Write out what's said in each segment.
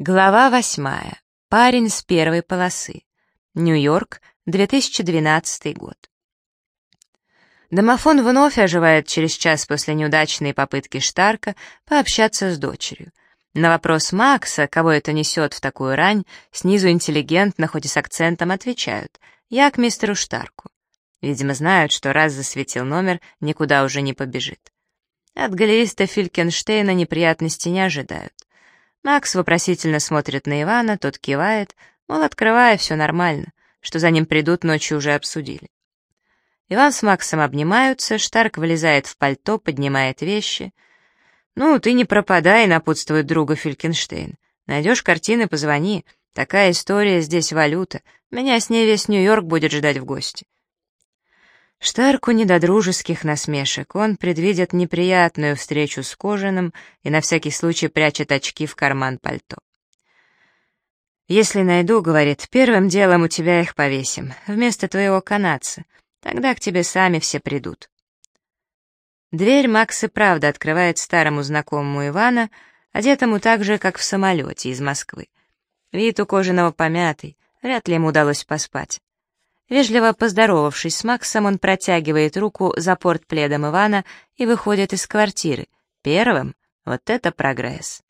Глава восьмая. Парень с первой полосы. Нью-Йорк, 2012 год. Домофон вновь оживает через час после неудачной попытки Штарка пообщаться с дочерью. На вопрос Макса, кого это несет в такую рань, снизу интеллигентно, хоть и с акцентом, отвечают «Я к мистеру Штарку». Видимо, знают, что раз засветил номер, никуда уже не побежит. От галериста Филькенштейна неприятности не ожидают. Макс вопросительно смотрит на Ивана, тот кивает, мол, открывая, все нормально, что за ним придут, ночью уже обсудили. Иван с Максом обнимаются, Штарк вылезает в пальто, поднимает вещи. «Ну, ты не пропадай», — напутствует друга Филькенштейн. «Найдешь картины, позвони. Такая история, здесь валюта. Меня с ней весь Нью-Йорк будет ждать в гости». Штарку не до дружеских насмешек, он предвидит неприятную встречу с Кожаным и на всякий случай прячет очки в карман пальто. «Если найду, — говорит, — первым делом у тебя их повесим, вместо твоего канадца, тогда к тебе сами все придут». Дверь Макс и правда открывает старому знакомому Ивана, одетому так же, как в самолете из Москвы. Вид у Кожаного помятый, вряд ли ему удалось поспать. Вежливо поздоровавшись с Максом, он протягивает руку за портпледом Ивана и выходит из квартиры. Первым? Вот это прогресс.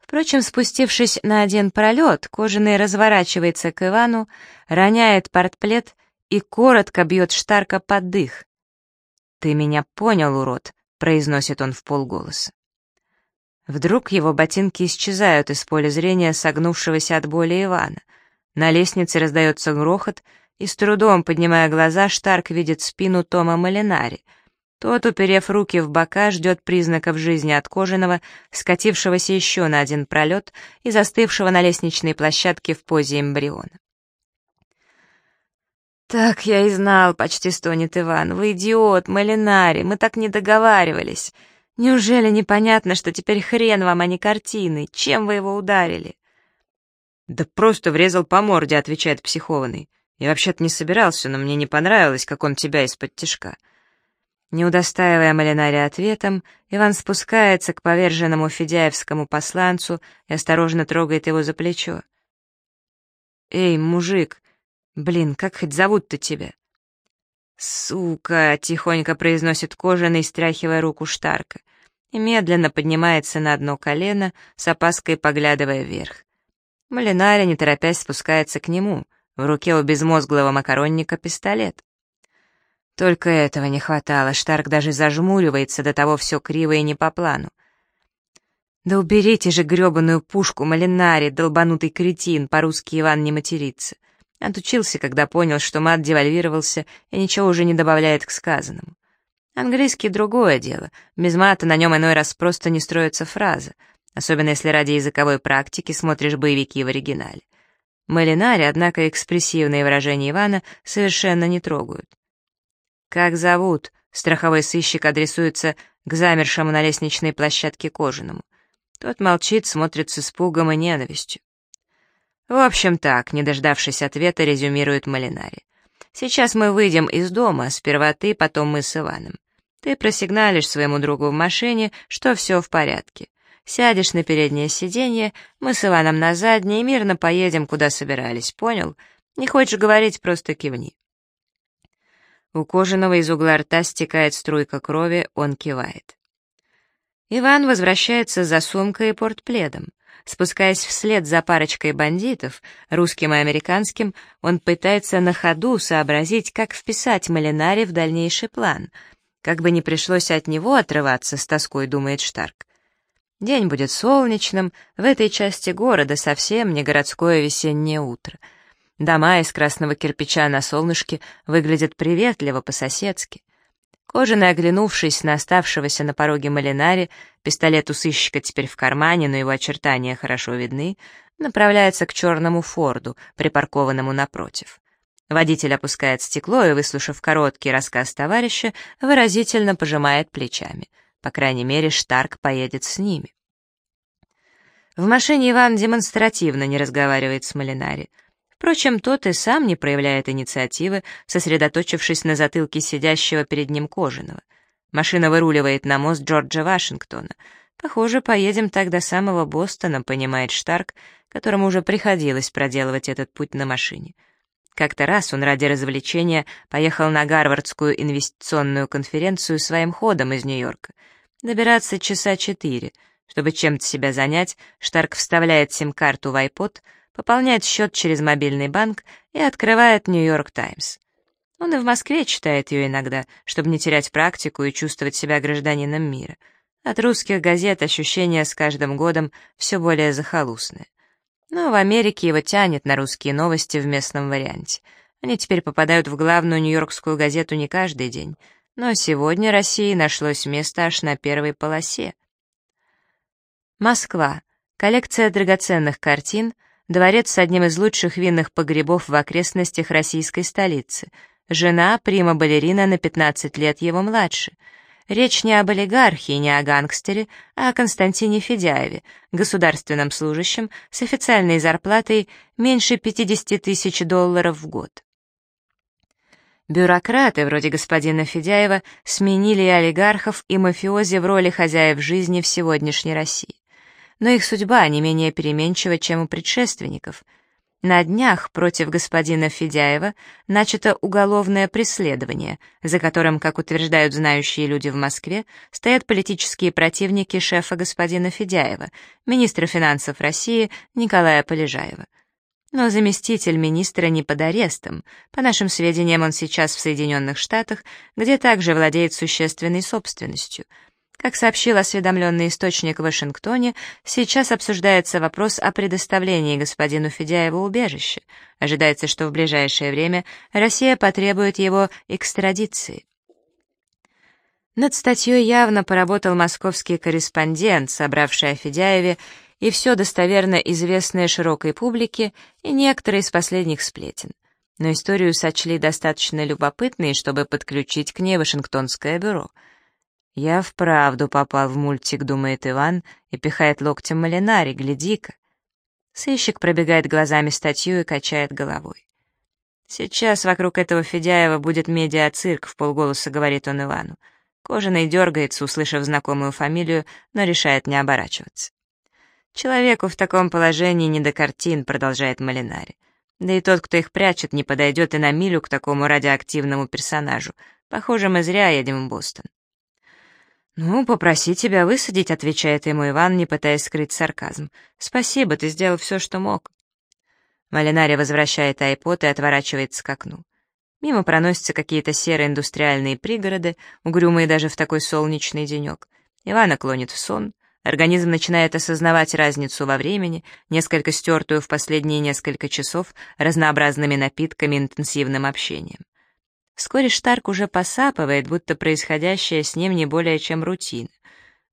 Впрочем, спустившись на один пролет, кожаный разворачивается к Ивану, роняет портплед и коротко бьет Штарка под дых. «Ты меня понял, урод», — произносит он в полголоса. Вдруг его ботинки исчезают из поля зрения согнувшегося от боли Ивана. На лестнице раздается грохот — и с трудом, поднимая глаза, Штарк видит спину Тома Малинари. Тот, уперев руки в бока, ждет признаков жизни от кожаного, скатившегося еще на один пролет и застывшего на лестничной площадке в позе эмбриона. «Так я и знал», — почти стонет Иван. «Вы идиот, Малинари, мы так не договаривались. Неужели непонятно, что теперь хрен вам, а не картины? Чем вы его ударили?» «Да просто врезал по морде», — отвечает психованный. Я вообще-то не собирался, но мне не понравилось, как он тебя из-под тишка. Не удостаивая Малинари ответом, Иван спускается к поверженному федяевскому посланцу и осторожно трогает его за плечо. «Эй, мужик, блин, как хоть зовут-то тебя?» «Сука!» — тихонько произносит кожаный, стряхивая руку Штарка, и медленно поднимается на одно колено, с опаской поглядывая вверх. Малинари, не торопясь, спускается к нему — в руке у безмозглого макаронника пистолет. Только этого не хватало, Штарк даже зажмуривается, до того все криво и не по плану. «Да уберите же гребаную пушку, Малинари, долбанутый кретин!» По-русски Иван не матерится. Отучился, когда понял, что мат девальвировался и ничего уже не добавляет к сказанному. Английский — другое дело. Без мата на нем иной раз просто не строится фраза, особенно если ради языковой практики смотришь боевики в оригинале. Малинари, однако, экспрессивные выражения Ивана совершенно не трогают. «Как зовут?» — страховой сыщик адресуется к замершему на лестничной площадке Кожаному. Тот молчит, смотрит с испугом и ненавистью. «В общем так», — не дождавшись ответа, резюмирует Малинари. «Сейчас мы выйдем из дома, сперва ты, потом мы с Иваном. Ты просигналишь своему другу в машине, что все в порядке. Сядешь на переднее сиденье, мы с Иваном на заднее и мирно поедем, куда собирались, понял? Не хочешь говорить, просто кивни». У кожаного из угла рта стекает струйка крови, он кивает. Иван возвращается за сумкой и портпледом. Спускаясь вслед за парочкой бандитов, русским и американским, он пытается на ходу сообразить, как вписать Малинари в дальнейший план. Как бы не пришлось от него отрываться, с тоской думает Штарк. День будет солнечным, в этой части города совсем не городское весеннее утро. Дома из красного кирпича на солнышке выглядят приветливо, по-соседски. Кожаный, оглянувшись на оставшегося на пороге Малинари, пистолет у сыщика теперь в кармане, но его очертания хорошо видны, направляется к черному форду, припаркованному напротив. Водитель опускает стекло и, выслушав короткий рассказ товарища, выразительно пожимает плечами. По крайней мере, Штарк поедет с ними. В машине Иван демонстративно не разговаривает с Малинари. Впрочем, тот и сам не проявляет инициативы, сосредоточившись на затылке сидящего перед ним кожаного. Машина выруливает на мост Джорджа Вашингтона. Похоже, поедем так до самого Бостона, понимает Штарк, которому уже приходилось проделывать этот путь на машине. Как-то раз он ради развлечения поехал на Гарвардскую инвестиционную конференцию своим ходом из Нью-Йорка. Добираться часа четыре. Чтобы чем-то себя занять, Штарк вставляет сим-карту в iPod, пополняет счет через мобильный банк и открывает «Нью-Йорк Таймс». Он и в Москве читает ее иногда, чтобы не терять практику и чувствовать себя гражданином мира. От русских газет ощущение с каждым годом все более захолустное. Но в Америке его тянет на русские новости в местном варианте. Они теперь попадают в главную нью-йоркскую газету не каждый день. Но сегодня России нашлось место аж на первой полосе. Москва. Коллекция драгоценных картин, дворец с одним из лучших винных погребов в окрестностях российской столицы. Жена, прима-балерина на 15 лет его младше — Речь не об олигархии, не о гангстере, а о Константине Федяеве, государственном служащем с официальной зарплатой меньше 50 тысяч долларов в год. Бюрократы, вроде господина Федяева, сменили и олигархов, и мафиози в роли хозяев жизни в сегодняшней России. Но их судьба не менее переменчива, чем у предшественников — на днях против господина Федяева начато уголовное преследование, за которым, как утверждают знающие люди в Москве, стоят политические противники шефа господина Федяева, министра финансов России Николая Полежаева. Но заместитель министра не под арестом. По нашим сведениям, он сейчас в Соединенных Штатах, где также владеет существенной собственностью — как сообщил осведомленный источник в Вашингтоне, сейчас обсуждается вопрос о предоставлении господину Федяеву убежища. Ожидается, что в ближайшее время Россия потребует его экстрадиции. Над статьей явно поработал московский корреспондент, собравший о Федяеве и все достоверно известное широкой публике и некоторые из последних сплетен. Но историю сочли достаточно любопытной, чтобы подключить к ней Вашингтонское бюро — «Я вправду попал в мультик», — думает Иван и пихает локтем Малинари, гляди-ка. Сыщик пробегает глазами статью и качает головой. «Сейчас вокруг этого Федяева будет медиацирк», — в полголоса говорит он Ивану. Кожаный дергается, услышав знакомую фамилию, но решает не оборачиваться. «Человеку в таком положении не до картин», — продолжает Малинари. «Да и тот, кто их прячет, не подойдет и на милю к такому радиоактивному персонажу. Похоже, мы зря едем в Бостон». «Ну, попроси тебя высадить», — отвечает ему Иван, не пытаясь скрыть сарказм. «Спасибо, ты сделал все, что мог». Малинари возвращает айпод и отворачивается к окну. Мимо проносятся какие-то серые индустриальные пригороды, угрюмые даже в такой солнечный денек. Ивана клонит в сон. Организм начинает осознавать разницу во времени, несколько стертую в последние несколько часов разнообразными напитками и интенсивным общением. Вскоре Штарк уже посапывает, будто происходящее с ним не более чем рутина.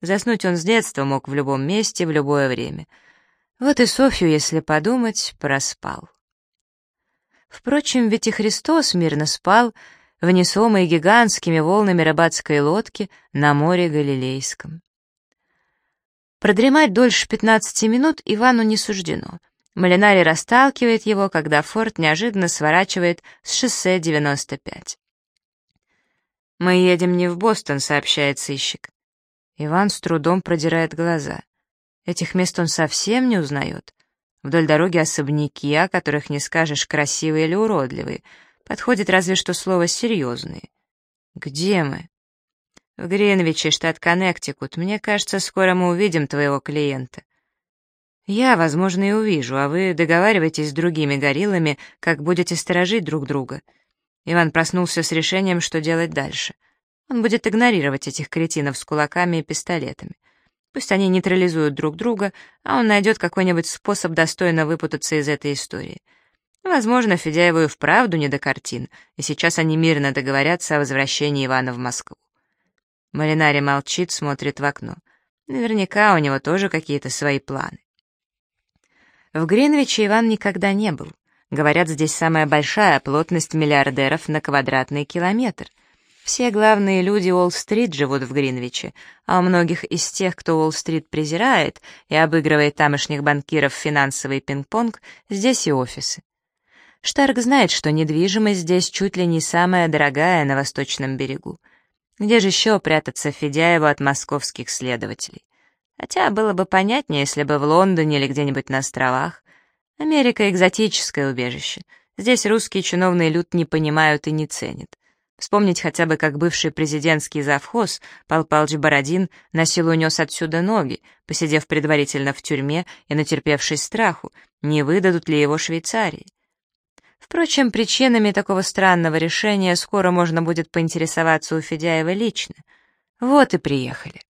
Заснуть он с детства мог в любом месте, в любое время. Вот и Софью, если подумать, проспал. Впрочем, ведь и Христос мирно спал в несомой гигантскими волнами рыбацкой лодки на море Галилейском. Продремать дольше 15 минут Ивану не суждено — Малинари расталкивает его, когда Форд неожиданно сворачивает с шоссе 95. «Мы едем не в Бостон», — сообщает сыщик. Иван с трудом продирает глаза. Этих мест он совсем не узнает. Вдоль дороги особняки, о которых не скажешь, красивые или уродливые. Подходит разве что слово «серьезные». «Где мы?» «В Гринвиче, штат Коннектикут. Мне кажется, скоро мы увидим твоего клиента». Я, возможно, и увижу, а вы договаривайтесь с другими гориллами, как будете сторожить друг друга. Иван проснулся с решением, что делать дальше. Он будет игнорировать этих кретинов с кулаками и пистолетами. Пусть они нейтрализуют друг друга, а он найдет какой-нибудь способ достойно выпутаться из этой истории. Возможно, Федяеву и вправду не до картин, и сейчас они мирно договорятся о возвращении Ивана в Москву. Малинари молчит, смотрит в окно. Наверняка у него тоже какие-то свои планы. В Гринвиче Иван никогда не был. Говорят, здесь самая большая плотность миллиардеров на квадратный километр. Все главные люди Уолл-стрит живут в Гринвиче, а у многих из тех, кто Уолл-стрит презирает и обыгрывает тамошних банкиров финансовый пинг-понг, здесь и офисы. Штарк знает, что недвижимость здесь чуть ли не самая дорогая на восточном берегу. Где же еще прятаться Федяеву от московских следователей? Хотя было бы понятнее, если бы в Лондоне или где-нибудь на островах. Америка — экзотическое убежище. Здесь русские чиновные люд не понимают и не ценят. Вспомнить хотя бы, как бывший президентский завхоз Пал Палыч Бородин на силу унес отсюда ноги, посидев предварительно в тюрьме и натерпевшись страху, не выдадут ли его Швейцарии. Впрочем, причинами такого странного решения скоро можно будет поинтересоваться у Федяева лично. Вот и приехали.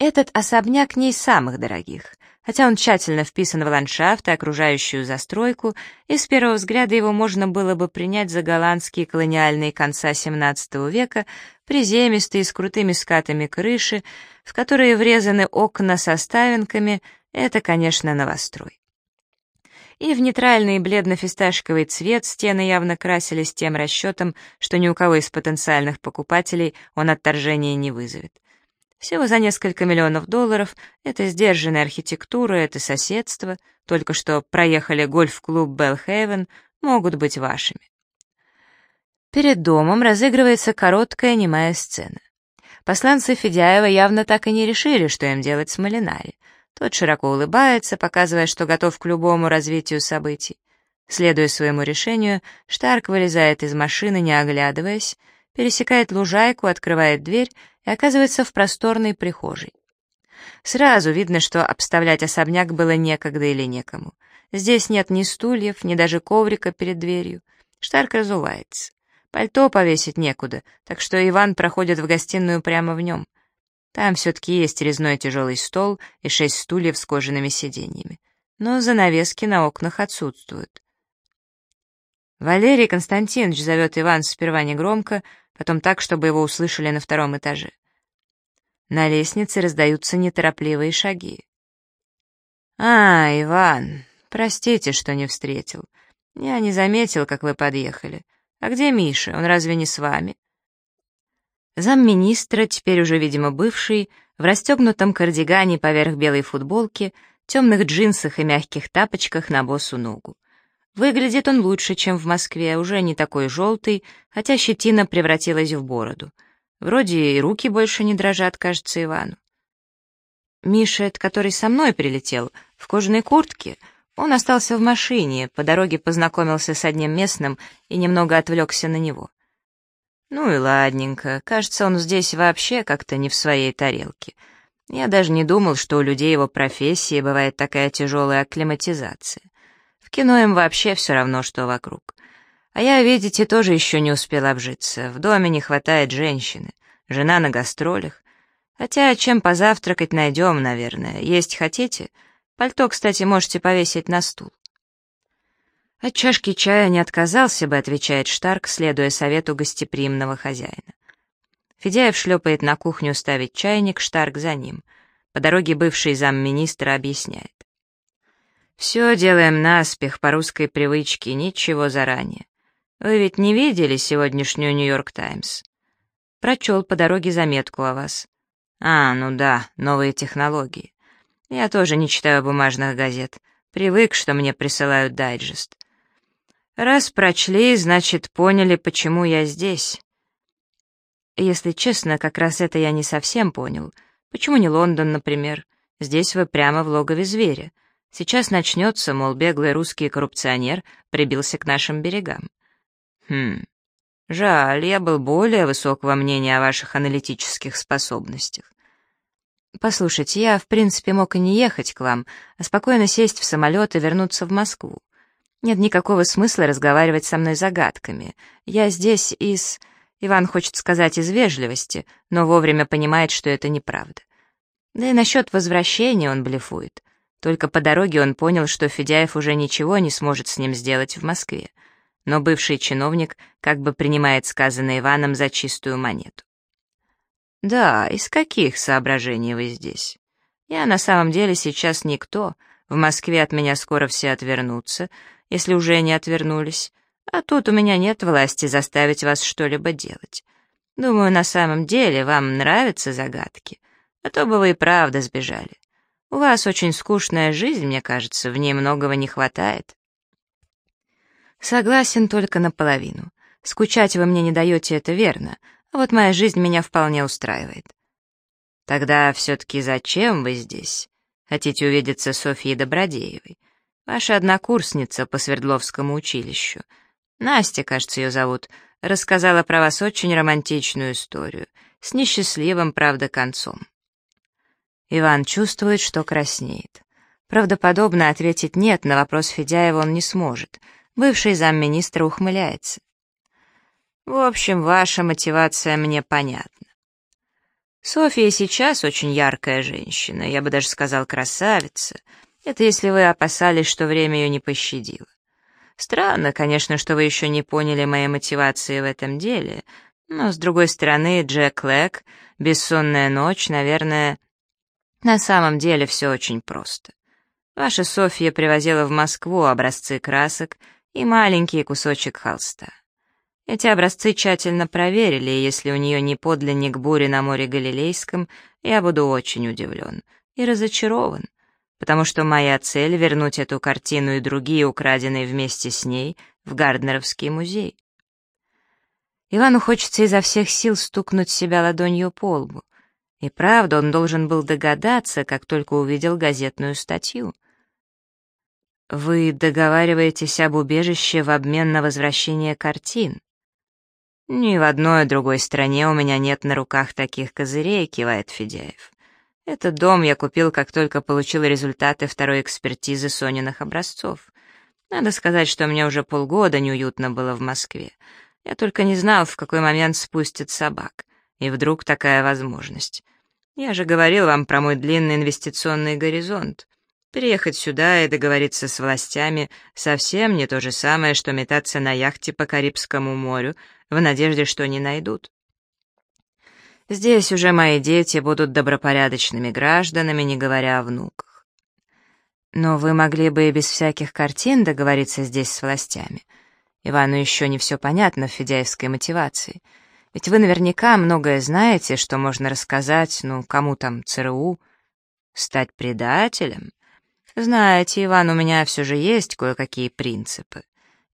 Этот особняк не из самых дорогих. Хотя он тщательно вписан в ландшафт и окружающую застройку, и с первого взгляда его можно было бы принять за голландские колониальные конца XVII века, приземистые с крутыми скатами крыши, в которые врезаны окна со ставинками, это, конечно, новострой. И в нейтральный бледно-фисташковый цвет стены явно красились тем расчетом, что ни у кого из потенциальных покупателей он отторжения не вызовет. Всего за несколько миллионов долларов это сдержанная архитектура, это соседство, только что проехали гольф-клуб Беллхейвен, могут быть вашими. Перед домом разыгрывается короткая немая сцена. Посланцы Федяева явно так и не решили, что им делать с Малинари. Тот широко улыбается, показывая, что готов к любому развитию событий. Следуя своему решению, Штарк вылезает из машины, не оглядываясь, пересекает лужайку, открывает дверь и оказывается в просторной прихожей. Сразу видно, что обставлять особняк было некогда или некому. Здесь нет ни стульев, ни даже коврика перед дверью. Штарк разувается. Пальто повесить некуда, так что Иван проходит в гостиную прямо в нем. Там все-таки есть резной тяжелый стол и шесть стульев с кожаными сиденьями. Но занавески на окнах отсутствуют. Валерий Константинович зовет Иван сперва негромко, потом так, чтобы его услышали на втором этаже. На лестнице раздаются неторопливые шаги. «А, Иван, простите, что не встретил. Я не заметил, как вы подъехали. А где Миша? Он разве не с вами?» Замминистра, теперь уже, видимо, бывший, в расстегнутом кардигане поверх белой футболки, темных джинсах и мягких тапочках на босу ногу. Выглядит он лучше, чем в Москве, уже не такой желтый, хотя щетина превратилась в бороду. Вроде и руки больше не дрожат, кажется, Ивану. Миша, который со мной прилетел, в кожаной куртке, он остался в машине, по дороге познакомился с одним местным и немного отвлекся на него. Ну и ладненько, кажется, он здесь вообще как-то не в своей тарелке. Я даже не думал, что у людей его профессии бывает такая тяжелая акклиматизация кино им вообще все равно, что вокруг. А я, видите, тоже еще не успел обжиться. В доме не хватает женщины. Жена на гастролях. Хотя чем позавтракать найдем, наверное. Есть хотите? Пальто, кстати, можете повесить на стул. От чашки чая не отказался бы, отвечает Штарк, следуя совету гостеприимного хозяина. Федяев шлепает на кухню ставить чайник, Штарк за ним. По дороге бывший замминистра объясняет. Все делаем наспех, по русской привычке, ничего заранее. Вы ведь не видели сегодняшнюю «Нью-Йорк Таймс»? Прочел по дороге заметку о вас. А, ну да, новые технологии. Я тоже не читаю бумажных газет. Привык, что мне присылают дайджест. Раз прочли, значит, поняли, почему я здесь. Если честно, как раз это я не совсем понял. Почему не Лондон, например? Здесь вы прямо в логове зверя. Сейчас начнется, мол, беглый русский коррупционер прибился к нашим берегам. Хм, жаль, я был более высокого мнения о ваших аналитических способностях. Послушайте, я, в принципе, мог и не ехать к вам, а спокойно сесть в самолет и вернуться в Москву. Нет никакого смысла разговаривать со мной загадками. Я здесь из... Иван хочет сказать из вежливости, но вовремя понимает, что это неправда. Да и насчет возвращения он блефует. Только по дороге он понял, что Федяев уже ничего не сможет с ним сделать в Москве. Но бывший чиновник как бы принимает сказанное Иваном за чистую монету. «Да, из каких соображений вы здесь? Я на самом деле сейчас никто. В Москве от меня скоро все отвернутся, если уже не отвернулись. А тут у меня нет власти заставить вас что-либо делать. Думаю, на самом деле вам нравятся загадки, а то бы вы и правда сбежали. У вас очень скучная жизнь, мне кажется, в ней многого не хватает. Согласен только наполовину. Скучать вы мне не даете, это верно, а вот моя жизнь меня вполне устраивает. Тогда все-таки зачем вы здесь? Хотите увидеться с Софьей Добродеевой? Ваша однокурсница по Свердловскому училищу. Настя, кажется, ее зовут, рассказала про вас очень романтичную историю, с несчастливым, правда, концом. Иван чувствует, что краснеет. Правдоподобно ответить «нет» на вопрос Федяева он не сможет. Бывший замминистра ухмыляется. В общем, ваша мотивация мне понятна. Софья сейчас очень яркая женщина, я бы даже сказал красавица. Это если вы опасались, что время ее не пощадило. Странно, конечно, что вы еще не поняли моей мотивации в этом деле, но, с другой стороны, Джек Лэг, «Бессонная ночь», наверное... На самом деле все очень просто. Ваша Софья привозила в Москву образцы красок и маленький кусочек холста. Эти образцы тщательно проверили, и если у нее не подлинник бури на море Галилейском, я буду очень удивлен и разочарован, потому что моя цель — вернуть эту картину и другие, украденные вместе с ней, в Гарднеровский музей. Ивану хочется изо всех сил стукнуть себя ладонью по лбу. И правда, он должен был догадаться, как только увидел газетную статью. «Вы договариваетесь об убежище в обмен на возвращение картин?» «Ни в одной другой стране у меня нет на руках таких козырей», — кивает Федяев. «Этот дом я купил, как только получил результаты второй экспертизы Сониных образцов. Надо сказать, что мне уже полгода неуютно было в Москве. Я только не знал, в какой момент спустят собак. И вдруг такая возможность. Я же говорил вам про мой длинный инвестиционный горизонт. Приехать сюда и договориться с властями совсем не то же самое, что метаться на яхте по Карибскому морю в надежде, что не найдут. Здесь уже мои дети будут добропорядочными гражданами, не говоря о внуках. Но вы могли бы и без всяких картин договориться здесь с властями. Ивану еще не все понятно в федяевской мотивации. Ведь вы наверняка многое знаете, что можно рассказать, ну, кому там, ЦРУ. Стать предателем? Знаете, Иван, у меня все же есть кое-какие принципы.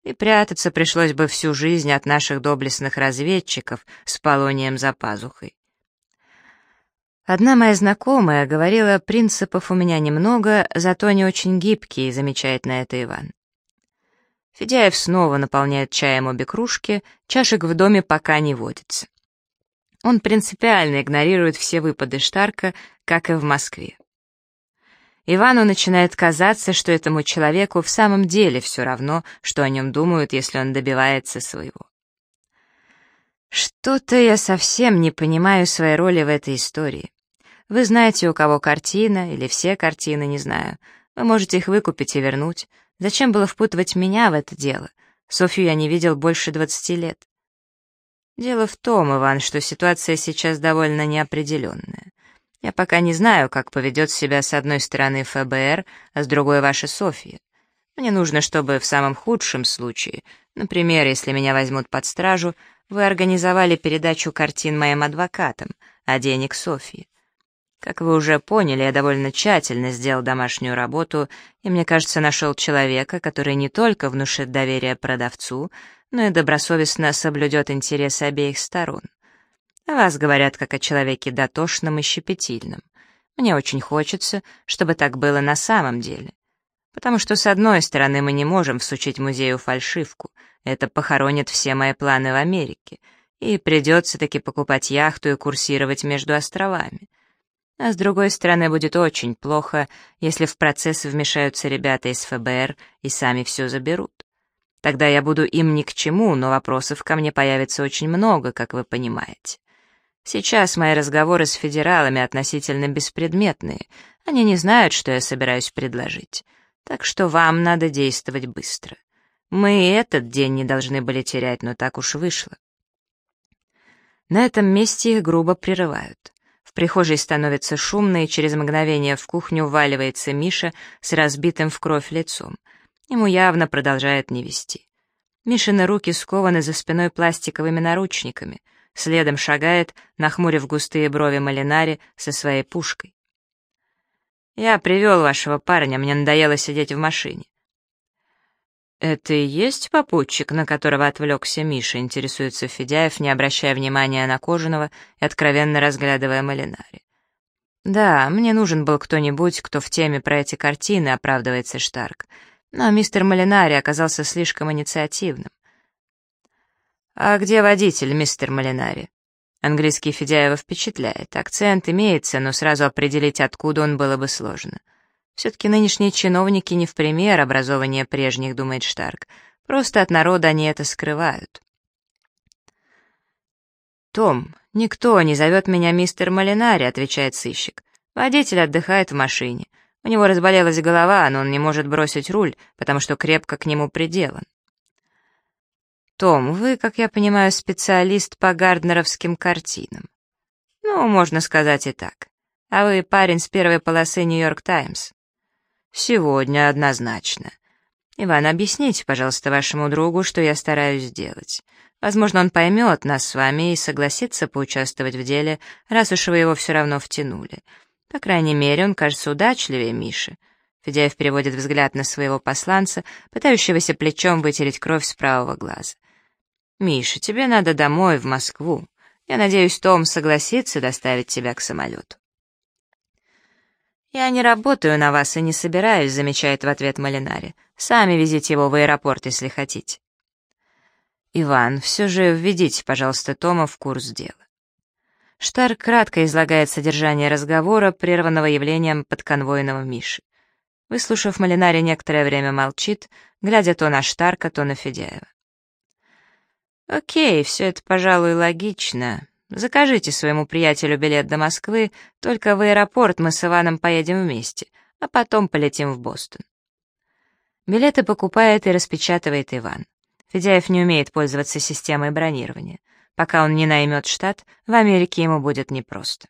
И прятаться пришлось бы всю жизнь от наших доблестных разведчиков с полонием за пазухой. Одна моя знакомая говорила, принципов у меня немного, зато они очень гибкие, замечает на это Иван. Федяев снова наполняет чаем обе кружки, чашек в доме пока не водится. Он принципиально игнорирует все выпады Штарка, как и в Москве. Ивану начинает казаться, что этому человеку в самом деле все равно, что о нем думают, если он добивается своего. Что-то я совсем не понимаю своей роли в этой истории. Вы знаете, у кого картина, или все картины, не знаю. Вы можете их выкупить и вернуть. Зачем было впутывать меня в это дело? Софью я не видел больше двадцати лет. Дело в том, Иван, что ситуация сейчас довольно неопределенная. Я пока не знаю, как поведет себя с одной стороны ФБР, а с другой ваша Софья. Мне нужно, чтобы в самом худшем случае, например, если меня возьмут под стражу, вы организовали передачу картин моим адвокатам, а денег Софье. Как вы уже поняли, я довольно тщательно сделал домашнюю работу, и, мне кажется, нашел человека, который не только внушит доверие продавцу, но и добросовестно соблюдет интересы обеих сторон. О вас говорят как о человеке дотошном и щепетильном. Мне очень хочется, чтобы так было на самом деле. Потому что, с одной стороны, мы не можем всучить музею фальшивку, это похоронит все мои планы в Америке, и придется таки покупать яхту и курсировать между островами. А с другой стороны, будет очень плохо, если в процесс вмешаются ребята из ФБР и сами все заберут. Тогда я буду им ни к чему, но вопросов ко мне появится очень много, как вы понимаете. Сейчас мои разговоры с федералами относительно беспредметные. Они не знают, что я собираюсь предложить. Так что вам надо действовать быстро. Мы этот день не должны были терять, но так уж вышло. На этом месте их грубо прерывают. В прихожей становится шумно, и через мгновение в кухню вваливается Миша с разбитым в кровь лицом. Ему явно продолжает не вести. Мишины руки скованы за спиной пластиковыми наручниками. Следом шагает, нахмурив густые брови Малинари со своей пушкой. «Я привел вашего парня, мне надоело сидеть в машине». «Это и есть попутчик, на которого отвлекся Миша?» — интересуется Федяев, не обращая внимания на Кожаного и откровенно разглядывая Малинари. «Да, мне нужен был кто-нибудь, кто в теме про эти картины», — оправдывается Штарк. Но мистер Малинари оказался слишком инициативным. «А где водитель, мистер Малинари?» Английский Федяева впечатляет. Акцент имеется, но сразу определить, откуда он, было бы сложно. Все-таки нынешние чиновники не в пример образования прежних, думает Штарк. Просто от народа они это скрывают. «Том, никто не зовет меня мистер Малинари», — отвечает сыщик. «Водитель отдыхает в машине. У него разболелась голова, но он не может бросить руль, потому что крепко к нему приделан». «Том, вы, как я понимаю, специалист по гарднеровским картинам». «Ну, можно сказать и так. А вы парень с первой полосы «Нью-Йорк Таймс». «Сегодня однозначно. Иван, объясните, пожалуйста, вашему другу, что я стараюсь сделать. Возможно, он поймет нас с вами и согласится поучаствовать в деле, раз уж вы его все равно втянули. По крайней мере, он кажется удачливее Миши». Федяев переводит взгляд на своего посланца, пытающегося плечом вытереть кровь с правого глаза. «Миша, тебе надо домой, в Москву. Я надеюсь, Том согласится доставить тебя к самолету». «Я не работаю на вас и не собираюсь», — замечает в ответ Малинари. «Сами везите его в аэропорт, если хотите». «Иван, все же введите, пожалуйста, Тома в курс дела». Штар кратко излагает содержание разговора, прерванного явлением подконвойного Миши. Выслушав Малинари, некоторое время молчит, глядя то на Штарка, то на Федяева. «Окей, все это, пожалуй, логично. Закажите своему приятелю билет до Москвы, только в аэропорт мы с Иваном поедем вместе, а потом полетим в Бостон. Билеты покупает и распечатывает Иван. Федяев не умеет пользоваться системой бронирования. Пока он не наймет штат, в Америке ему будет непросто.